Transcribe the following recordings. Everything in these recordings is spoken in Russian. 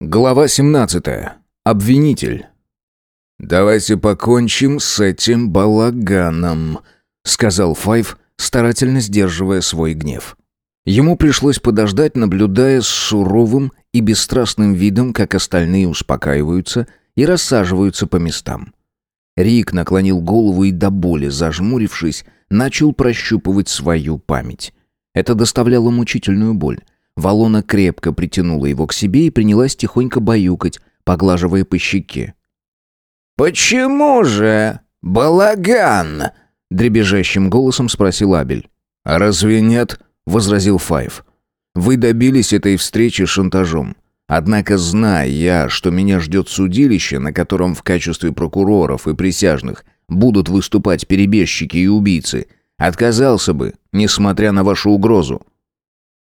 Глава 17. Обвинитель. «Давайте покончим с этим балаганом», — сказал Файв, старательно сдерживая свой гнев. Ему пришлось подождать, наблюдая с суровым и бесстрастным видом, как остальные успокаиваются и рассаживаются по местам. Рик наклонил голову и до боли, зажмурившись, начал прощупывать свою память. Это доставляло мучительную боль. Валона крепко притянула его к себе и принялась тихонько баюкать, поглаживая по щеке. «Почему же балаган?» — дребезжащим голосом спросил Абель. «А разве нет?» — возразил Файв. «Вы добились этой встречи шантажом. Однако, зная я, что меня ждет судилище, на котором в качестве прокуроров и присяжных будут выступать перебежчики и убийцы, отказался бы, несмотря на вашу угрозу.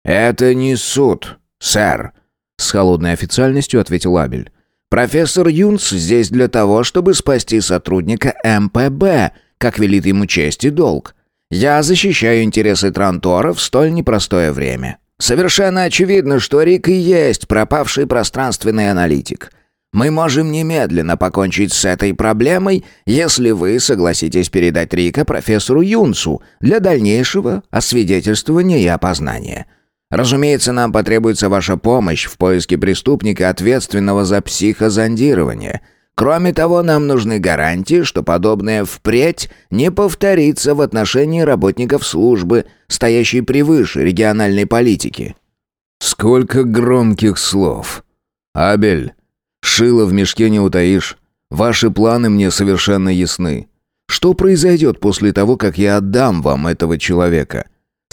«Это не суд, сэр», — с холодной официальностью ответил Абель. «Профессор Юнс здесь для того, чтобы спасти сотрудника МПБ, как велит ему честь и долг. Я защищаю интересы Трантора в столь непростое время. Совершенно очевидно, что Рик и есть пропавший пространственный аналитик. Мы можем немедленно покончить с этой проблемой, если вы согласитесь передать Рика профессору Юнсу для дальнейшего освидетельствования и опознания». Разумеется, нам потребуется ваша помощь в поиске преступника, ответственного за психозондирование. Кроме того, нам нужны гарантии, что подобное впредь не повторится в отношении работников службы, стоящей превыше региональной политики». «Сколько громких слов! Абель, шило в мешке не утаишь. Ваши планы мне совершенно ясны. Что произойдет после того, как я отдам вам этого человека?»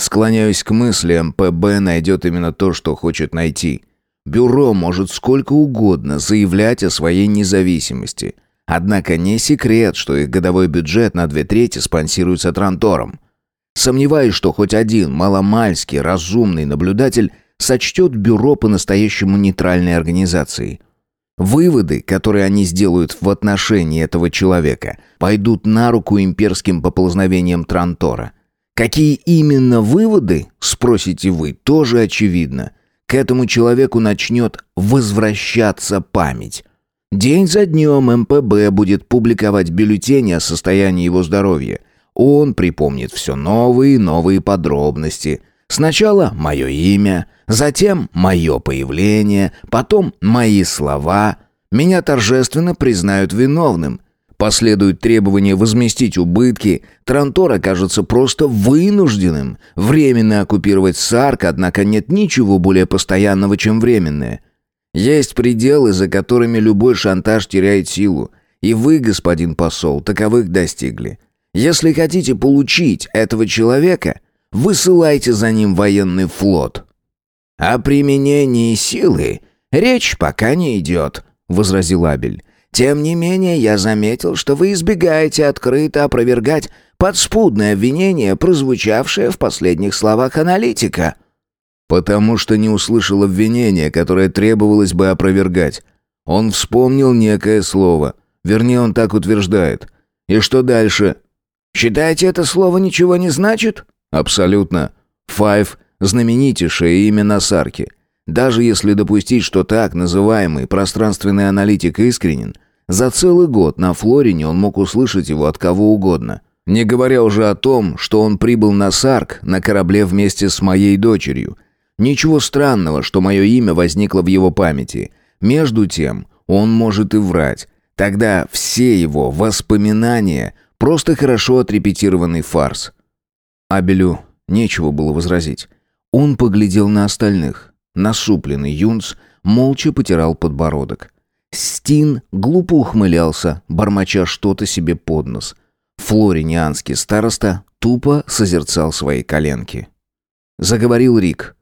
Склоняюсь к мысли, МПБ найдет именно то, что хочет найти. Бюро может сколько угодно заявлять о своей независимости. Однако не секрет, что их годовой бюджет на две трети спонсируется Трантором. Сомневаюсь, что хоть один маломальский разумный наблюдатель сочтет бюро по-настоящему нейтральной организацией. Выводы, которые они сделают в отношении этого человека, пойдут на руку имперским поползновениям Трантора – Какие именно выводы, спросите вы, тоже очевидно. К этому человеку начнет возвращаться память. День за днем МПБ будет публиковать бюллетени о состоянии его здоровья. Он припомнит все новые и новые подробности. Сначала мое имя, затем мое появление, потом мои слова. Меня торжественно признают виновным – Последует требование возместить убытки, Трантор окажется просто вынужденным временно оккупировать Сарк, однако нет ничего более постоянного, чем временное. Есть пределы, за которыми любой шантаж теряет силу, и вы, господин посол, таковых достигли. Если хотите получить этого человека, высылайте за ним военный флот. О применении силы речь пока не идет, возразил Абель. Тем не менее, я заметил, что вы избегаете открыто опровергать подспудное обвинение, прозвучавшее в последних словах аналитика». «Потому что не услышал обвинения, которое требовалось бы опровергать. Он вспомнил некое слово. Вернее, он так утверждает. И что дальше?» «Считаете, это слово ничего не значит?» «Абсолютно. Файв — знаменитейшее имя на Сарке. Даже если допустить, что так называемый пространственный аналитик искренен, за целый год на Флорине он мог услышать его от кого угодно. Не говоря уже о том, что он прибыл на Сарк на корабле вместе с моей дочерью. Ничего странного, что мое имя возникло в его памяти. Между тем, он может и врать. Тогда все его воспоминания – просто хорошо отрепетированный фарс. Абелю нечего было возразить. Он поглядел на остальных. Насупленный Юнц молча потирал подбородок. Стин глупо ухмылялся, бормоча что-то себе под нос. Флоринианский староста тупо созерцал свои коленки. Заговорил Рик.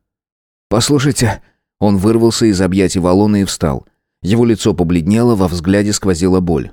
«Послушайте...» Он вырвался из объятий Валона и встал. Его лицо побледнело, во взгляде сквозила боль.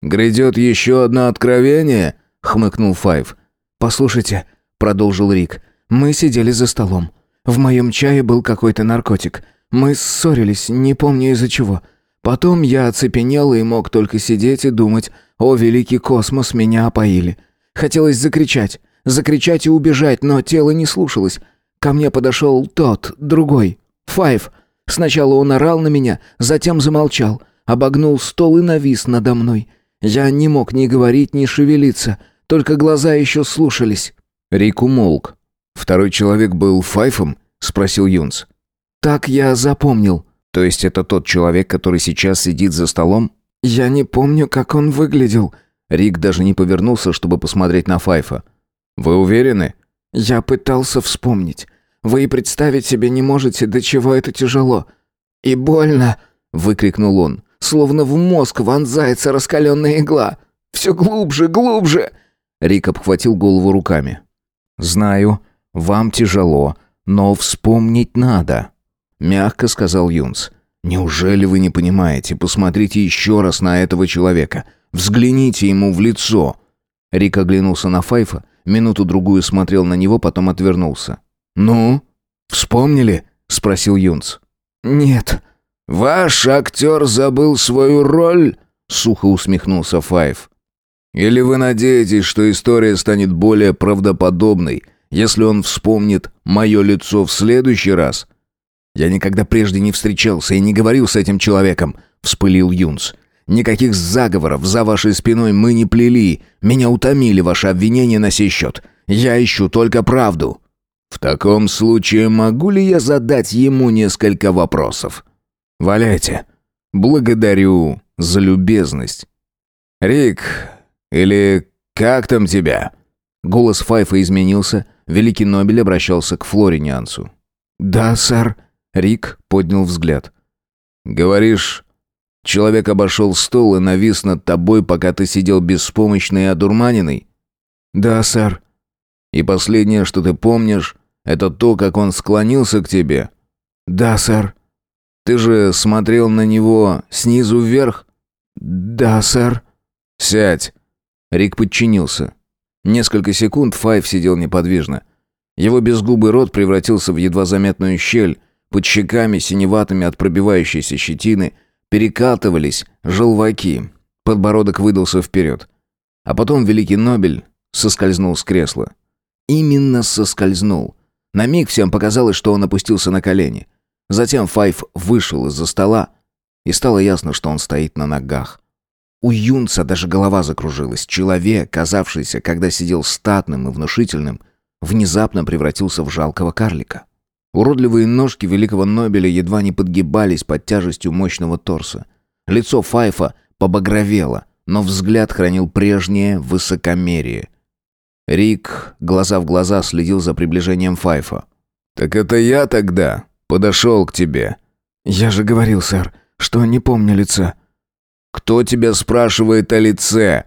«Грядет еще одно откровение?» — хмыкнул Файв. «Послушайте», — продолжил Рик, — «мы сидели за столом. В моем чае был какой-то наркотик. Мы ссорились, не помню из-за чего. Потом я оцепенел и мог только сидеть и думать, о, великий космос, меня опоили. Хотелось закричать, закричать и убежать, но тело не слушалось. Ко мне подошел тот, другой, Файв. Сначала он орал на меня, затем замолчал, обогнул стол и навис надо мной. Я не мог ни говорить, ни шевелиться, только глаза еще слушались. Рик умолк. «Второй человек был Файфом?» — спросил Юнс. «Так я запомнил». «То есть это тот человек, который сейчас сидит за столом?» «Я не помню, как он выглядел». Рик даже не повернулся, чтобы посмотреть на Файфа. «Вы уверены?» «Я пытался вспомнить. Вы и представить себе не можете, до чего это тяжело. И больно!» — выкрикнул он. «Словно в мозг вонзается раскаленная игла. Все глубже, глубже!» Рик обхватил голову руками. «Знаю, вам тяжело, но вспомнить надо», — мягко сказал Юнс. «Неужели вы не понимаете? Посмотрите еще раз на этого человека. Взгляните ему в лицо». Рик оглянулся на Файфа, минуту-другую смотрел на него, потом отвернулся. «Ну, вспомнили?» — спросил Юнц. «Нет». «Ваш актер забыл свою роль?» — сухо усмехнулся Файв. «Или вы надеетесь, что история станет более правдоподобной, если он вспомнит мое лицо в следующий раз?» «Я никогда прежде не встречался и не говорил с этим человеком», — вспылил Юнц. «Никаких заговоров за вашей спиной мы не плели. Меня утомили ваши обвинения на сей счет. Я ищу только правду». «В таком случае могу ли я задать ему несколько вопросов?» «Валяйте. Благодарю за любезность». «Рик, или как там тебя?» Голос Файфа изменился. Великий Нобель обращался к Флоринианцу. «Да, сэр». Рик поднял взгляд. «Говоришь, человек обошел стол и навис над тобой, пока ты сидел беспомощный и одурманенный?» «Да, сэр». «И последнее, что ты помнишь, это то, как он склонился к тебе?» «Да, сэр». «Ты же смотрел на него снизу вверх?» «Да, сэр». «Сядь». Рик подчинился. Несколько секунд Файв сидел неподвижно. Его безгубый рот превратился в едва заметную щель, под щеками, синеватыми от пробивающейся щетины, перекатывались желваки. Подбородок выдался вперед. А потом Великий Нобель соскользнул с кресла. Именно соскользнул. На миг всем показалось, что он опустился на колени. Затем Файв вышел из-за стола, и стало ясно, что он стоит на ногах. У Юнца даже голова закружилась. Человек, казавшийся, когда сидел статным и внушительным, внезапно превратился в жалкого карлика. Уродливые ножки великого Нобеля едва не подгибались под тяжестью мощного торса. Лицо Файфа побагровело, но взгляд хранил прежнее высокомерие. Рик глаза в глаза следил за приближением Файфа. «Так это я тогда подошел к тебе». «Я же говорил, сэр, что не помню лица». «Кто тебя спрашивает о лице?»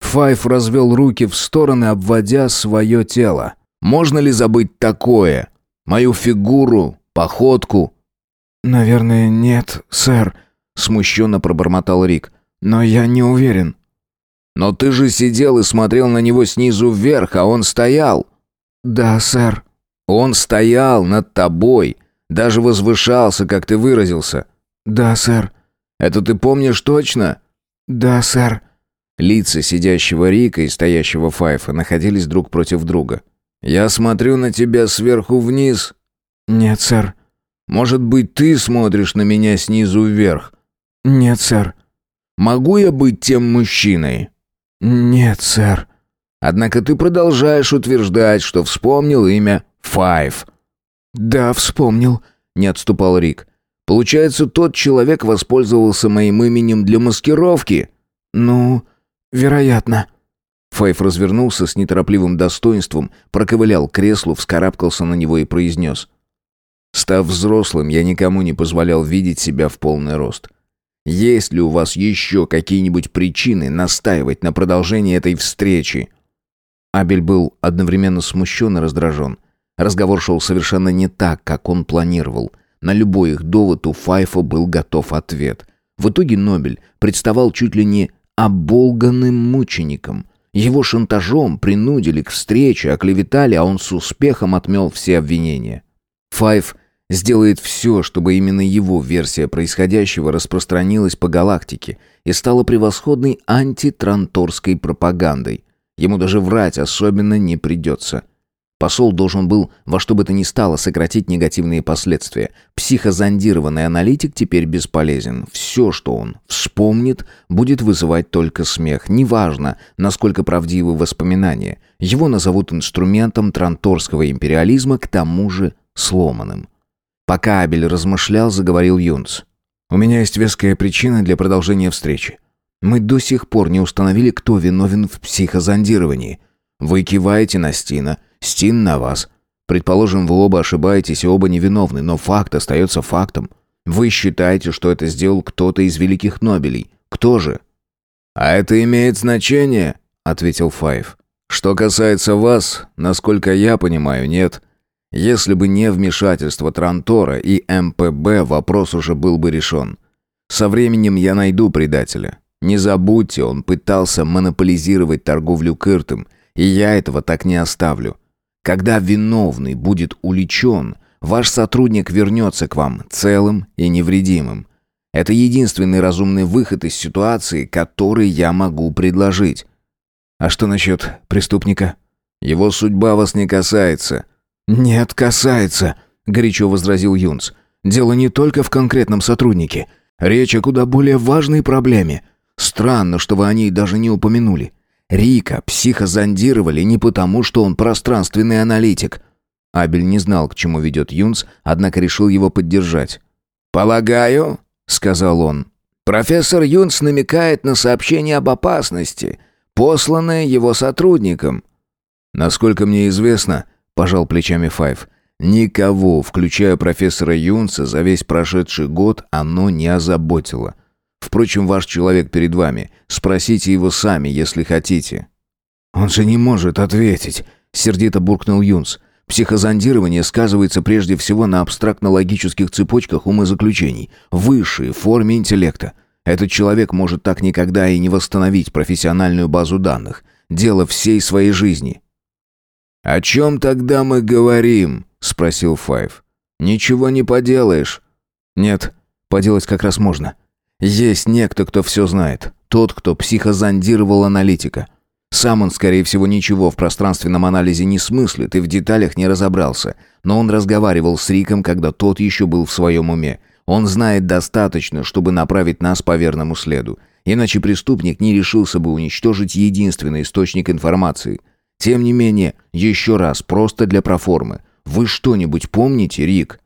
Файф развел руки в стороны, обводя свое тело. «Можно ли забыть такое? Мою фигуру, походку?» «Наверное, нет, сэр», — смущенно пробормотал Рик. «Но я не уверен». «Но ты же сидел и смотрел на него снизу вверх, а он стоял». «Да, сэр». «Он стоял над тобой, даже возвышался, как ты выразился». «Да, сэр». «Это ты помнишь точно?» «Да, сэр». Лица сидящего Рика и стоящего Файфа находились друг против друга. «Я смотрю на тебя сверху вниз». «Нет, сэр». «Может быть, ты смотришь на меня снизу вверх?» «Нет, сэр». «Могу я быть тем мужчиной?» «Нет, сэр». «Однако ты продолжаешь утверждать, что вспомнил имя Файв». «Да, вспомнил», — не отступал Рик. «Получается, тот человек воспользовался моим именем для маскировки?» «Ну, вероятно». Файв развернулся с неторопливым достоинством, проковылял к креслу, вскарабкался на него и произнес. «Став взрослым, я никому не позволял видеть себя в полный рост. Есть ли у вас еще какие-нибудь причины настаивать на продолжении этой встречи?» Абель был одновременно смущен и раздражен. Разговор шел совершенно не так, как он планировал. На любой их довод у Файфа был готов ответ. В итоге Нобель представал чуть ли не оболганным мучеником. Его шантажом принудили к встрече, оклеветали, а он с успехом отмел все обвинения. Файф сделает все, чтобы именно его версия происходящего распространилась по галактике и стала превосходной антитранторской пропагандой. Ему даже врать особенно не придется. Посол должен был во что бы то ни стало сократить негативные последствия. Психозондированный аналитик теперь бесполезен. Все, что он вспомнит, будет вызывать только смех. Неважно, насколько правдивы воспоминания. Его назовут инструментом транторского империализма, к тому же сломанным. Пока Абель размышлял, заговорил Юнц. «У меня есть веская причина для продолжения встречи. Мы до сих пор не установили, кто виновен в психозондировании. Вы киваете на Стина, Стин на вас. Предположим, вы оба ошибаетесь и оба невиновны, но факт остается фактом. Вы считаете, что это сделал кто-то из великих Нобелей. Кто же? А это имеет значение, ответил Файв. Что касается вас, насколько я понимаю, нет. Если бы не вмешательство Трантора и МПБ, вопрос уже был бы решен. Со временем я найду предателя. Не забудьте, он пытался монополизировать торговлю Кыртом, и я этого так не оставлю. Когда виновный будет уличен, ваш сотрудник вернется к вам целым и невредимым. Это единственный разумный выход из ситуации, который я могу предложить. А что насчет преступника? Его судьба вас не касается. Нет, касается, горячо возразил Юнс. Дело не только в конкретном сотруднике. Речь о куда более важной проблеме. Странно, что вы о ней даже не упомянули. Рика психозондировали не потому, что он пространственный аналитик. Абель не знал, к чему ведет Юнс, однако решил его поддержать. «Полагаю», — сказал он, — «профессор Юнс намекает на сообщение об опасности, посланное его сотрудникам». «Насколько мне известно», — пожал плечами Файв, — «никого, включая профессора Юнса, за весь прошедший год оно не озаботило». Впрочем, ваш человек перед вами. Спросите его сами, если хотите». «Он же не может ответить», — сердито буркнул Юнс. «Психозондирование сказывается прежде всего на абстрактно-логических цепочках умозаключений, высшей форме интеллекта. Этот человек может так никогда и не восстановить профессиональную базу данных. Дело всей своей жизни». «О чем тогда мы говорим?» — спросил Файв. «Ничего не поделаешь». «Нет, поделать как раз можно. Есть некто, кто все знает. Тот, кто психозондировал аналитика. Сам он, скорее всего, ничего в пространственном анализе не смыслит и в деталях не разобрался. Но он разговаривал с Риком, когда тот еще был в своем уме. Он знает достаточно, чтобы направить нас по верному следу. Иначе преступник не решился бы уничтожить единственный источник информации. Тем не менее, еще раз, просто для проформы. Вы что-нибудь помните, Рик?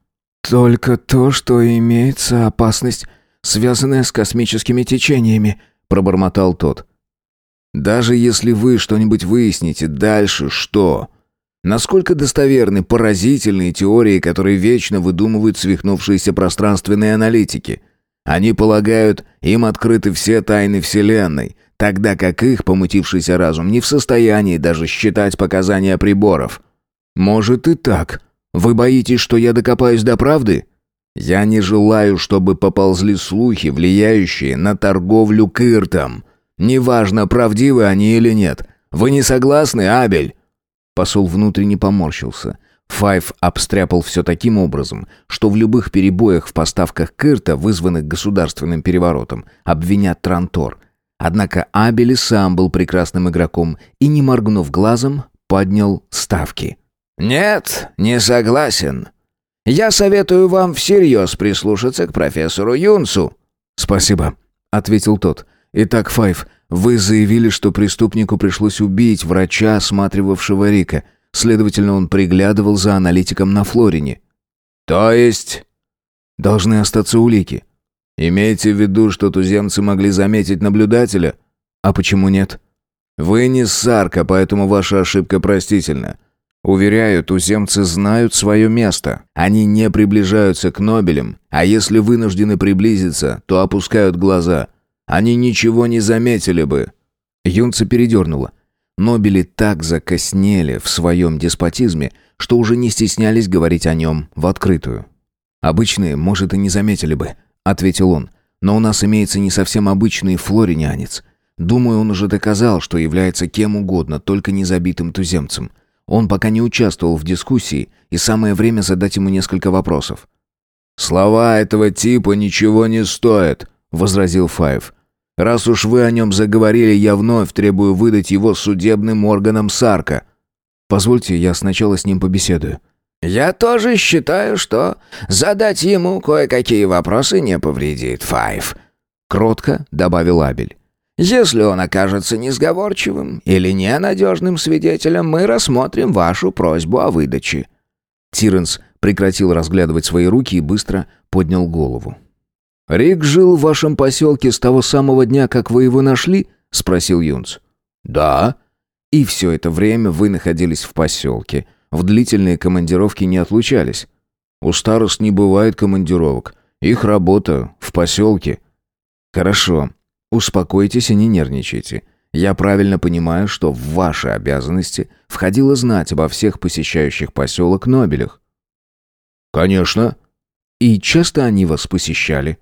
«Только то, что имеется опасность связанная с космическими течениями», — пробормотал тот. «Даже если вы что-нибудь выясните, дальше что? Насколько достоверны поразительные теории, которые вечно выдумывают свихнувшиеся пространственные аналитики? Они полагают, им открыты все тайны Вселенной, тогда как их помутившийся разум не в состоянии даже считать показания приборов». «Может и так. Вы боитесь, что я докопаюсь до правды?» Я не желаю, чтобы поползли слухи, влияющие на торговлю кыртом. Неважно, правдивы они или нет. Вы не согласны, Абель?» Посол внутренне поморщился. Файв обстряпал все таким образом, что в любых перебоях в поставках Кырта, вызванных государственным переворотом, обвинят Трантор. Однако Абель и сам был прекрасным игроком и, не моргнув глазом, поднял ставки. «Нет, не согласен. Я советую вам всерьез прислушаться к профессору Юнсу». «Спасибо», — ответил тот. «Итак, Файв, вы заявили, что преступнику пришлось убить врача, осматривавшего Рика. Следовательно, он приглядывал за аналитиком на Флорине». «То есть...» «Должны остаться улики». «Имейте в виду, что туземцы могли заметить наблюдателя?» «А почему нет?» «Вы не Сарка, поэтому ваша ошибка простительна. Уверяю, туземцы знают свое место. Они не приближаются к Нобелям, а если вынуждены приблизиться, то опускают глаза. Они ничего не заметили бы». Юнца передернуло. Нобели так закоснели в своем деспотизме, что уже не стеснялись говорить о нем в открытую. «Обычные, может, и не заметили бы», — ответил он. «Но у нас имеется не совсем обычный флоринянец. Думаю, он уже доказал, что является кем угодно, только не забитым туземцем. Он пока не участвовал в дискуссии, и самое время задать ему несколько вопросов. «Слова этого типа ничего не стоят», — возразил Файв. «Раз уж вы о нем заговорили, я вновь требую выдать его судебным органам Сарка». Позвольте, я сначала с ним побеседую». «Я тоже считаю, что задать ему кое-какие вопросы не повредит, Файв», — кротко добавил Абель. «Если он окажется несговорчивым или ненадежным свидетелем, мы рассмотрим вашу просьбу о выдаче». Тиренс прекратил разглядывать свои руки и быстро поднял голову. «Рик жил в вашем поселке с того самого дня, как вы его нашли?» — спросил Юнц. «Да». «И все это время вы находились в поселке. В длительные командировки не отлучались». «У старост не бывает командировок. Их работа в поселке». «Хорошо. Успокойтесь и не нервничайте. Я правильно понимаю, что в ваши обязанности входило знать обо всех посещающих поселок Нобелях?» «Конечно». «И часто они вас посещали?»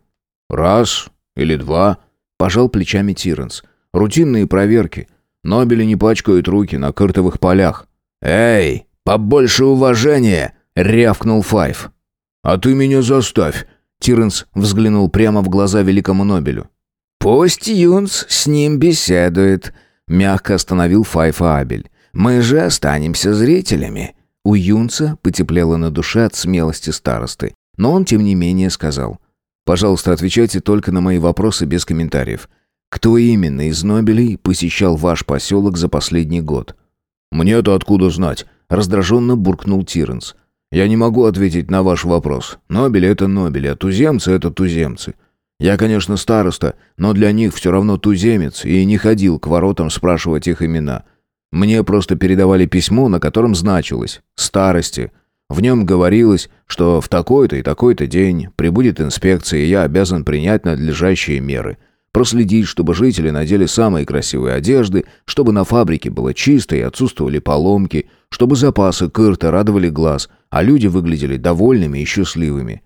«Раз или два», — пожал плечами Тиренс. «Рутинные проверки. Нобели не пачкают руки на картовых полях». «Эй, побольше уважения!» — рявкнул Файв. «А ты меня заставь!» Тиренс взглянул прямо в глаза великому Нобелю. «Пусть Юнс с ним беседует», — мягко остановил Файфа Абель. «Мы же останемся зрителями». У Юнца потеплело на душе от смелости старосты, но он, тем не менее, сказал. «Пожалуйста, отвечайте только на мои вопросы без комментариев. Кто именно из Нобелей посещал ваш поселок за последний год?» «Мне-то откуда знать?» — раздраженно буркнул Тиренс. «Я не могу ответить на ваш вопрос. Нобели — это Нобели, а туземцы — это туземцы. Я, конечно, староста, но для них все равно туземец, и не ходил к воротам спрашивать их имена. Мне просто передавали письмо, на котором значилось «старости». В нем говорилось, что в такой-то и такой-то день прибудет инспекция, и я обязан принять надлежащие меры. Проследить, чтобы жители надели самые красивые одежды, чтобы на фабрике было чисто и отсутствовали поломки, чтобы запасы кырта радовали глаз, а люди выглядели довольными и счастливыми.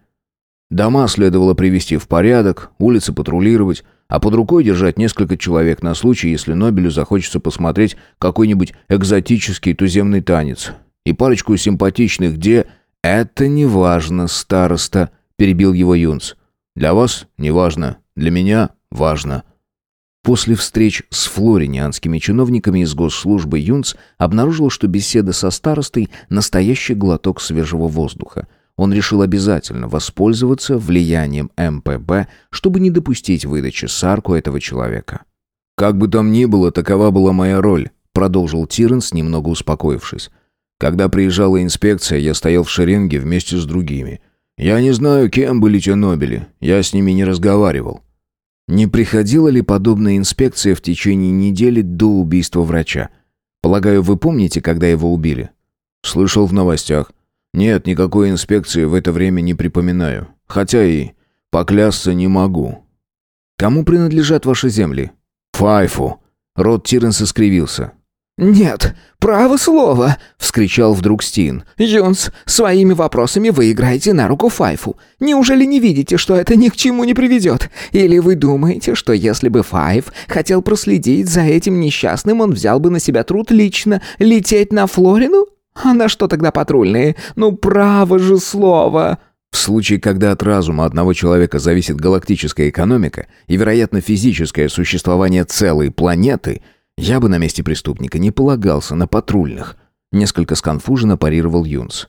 Дома следовало привести в порядок, улицы патрулировать, а под рукой держать несколько человек на случай, если Нобелю захочется посмотреть какой-нибудь экзотический туземный танец. И парочку симпатичных де... «Это не важно, староста», — перебил его Юнц. «Для вас не важно, для меня важно». После встреч с флоринианскими чиновниками из госслужбы Юнц обнаружил, что беседа со старостой — настоящий глоток свежего воздуха — он решил обязательно воспользоваться влиянием МПБ, чтобы не допустить выдачи Сарку этого человека. «Как бы там ни было, такова была моя роль», — продолжил Тиренс, немного успокоившись. «Когда приезжала инспекция, я стоял в шеренге вместе с другими. Я не знаю, кем были те Нобели, я с ними не разговаривал». Не приходила ли подобная инспекция в течение недели до убийства врача? Полагаю, вы помните, когда его убили? Слышал в новостях. Нет, никакой инспекции в это время не припоминаю. Хотя и поклясться не могу. Кому принадлежат ваши земли? Файфу. Рот Тиренса скривился. «Нет, право слово!» — вскричал вдруг Стин. «Юнс, своими вопросами вы играете на руку Файфу. Неужели не видите, что это ни к чему не приведет? Или вы думаете, что если бы Файф хотел проследить за этим несчастным, он взял бы на себя труд лично лететь на Флорину? А на что тогда патрульные? Ну, право же слово!» В случае, когда от разума одного человека зависит галактическая экономика и, вероятно, физическое существование целой планеты, я бы на месте преступника не полагался на патрульных. Несколько сконфуженно парировал Юнс.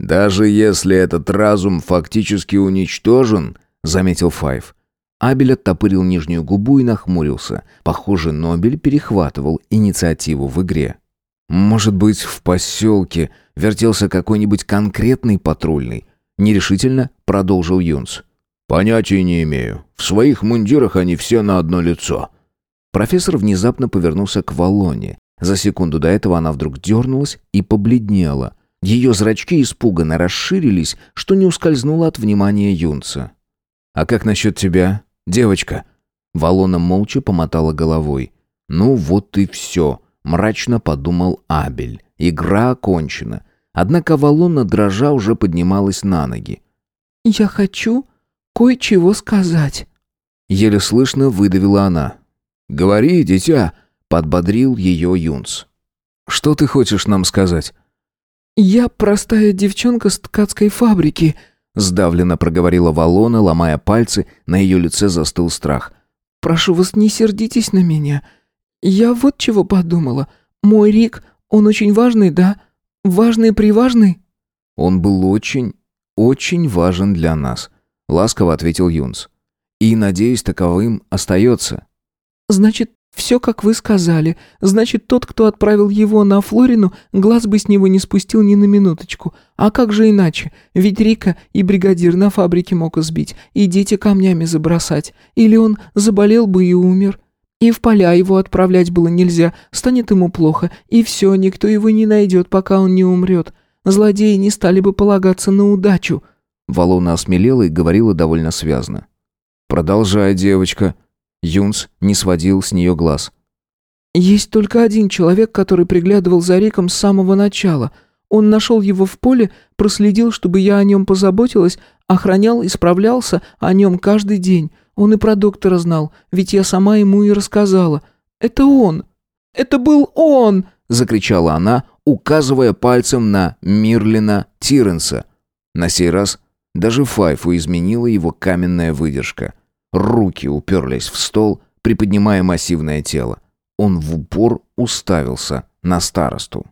«Даже если этот разум фактически уничтожен», — заметил Файв. Абель оттопырил нижнюю губу и нахмурился. Похоже, Нобель перехватывал инициативу в игре. Может быть, в поселке вертелся какой-нибудь конкретный патрульный? Нерешительно продолжил Юнс. Понятия не имею. В своих мундирах они все на одно лицо. Профессор внезапно повернулся к Валоне. За секунду до этого она вдруг дернулась и побледнела. Ее зрачки испуганно расширились, что не ускользнуло от внимания Юнца. «А как насчет тебя, девочка?» Валона молча помотала головой. «Ну вот и все мрачно подумал Абель. Игра окончена. Однако Валона дрожа уже поднималась на ноги. «Я хочу кое-чего сказать», — еле слышно выдавила она. «Говори, дитя», — подбодрил ее Юнс. «Что ты хочешь нам сказать?» «Я простая девчонка с ткацкой фабрики», — сдавленно проговорила Валона, ломая пальцы, на ее лице застыл страх. «Прошу вас, не сердитесь на меня. «Я вот чего подумала. Мой Рик, он очень важный, да? важный-приважный?» «Он был очень, очень важен для нас», — ласково ответил Юнс. «И, надеюсь, таковым остается». «Значит, все, как вы сказали. Значит, тот, кто отправил его на Флорину, глаз бы с него не спустил ни на минуточку. А как же иначе? Ведь Рика и бригадир на фабрике мог избить, и дети камнями забросать. Или он заболел бы и умер. И в поля его отправлять было нельзя, станет ему плохо, и все, никто его не найдет, пока он не умрет. Злодеи не стали бы полагаться на удачу». Валона осмелела и говорила довольно связно. «Продолжай, девочка», Юнс не сводил с нее глаз. «Есть только один человек, который приглядывал за Риком с самого начала. Он нашел его в поле, проследил, чтобы я о нем позаботилась, охранял и справлялся о нем каждый день. Он и про доктора знал, ведь я сама ему и рассказала. Это он! Это был он!» — закричала она, указывая пальцем на Мирлина Тиренса. На сей раз даже Файфу изменила его каменная выдержка — Руки уперлись в стол, приподнимая массивное тело. Он в упор уставился на старосту.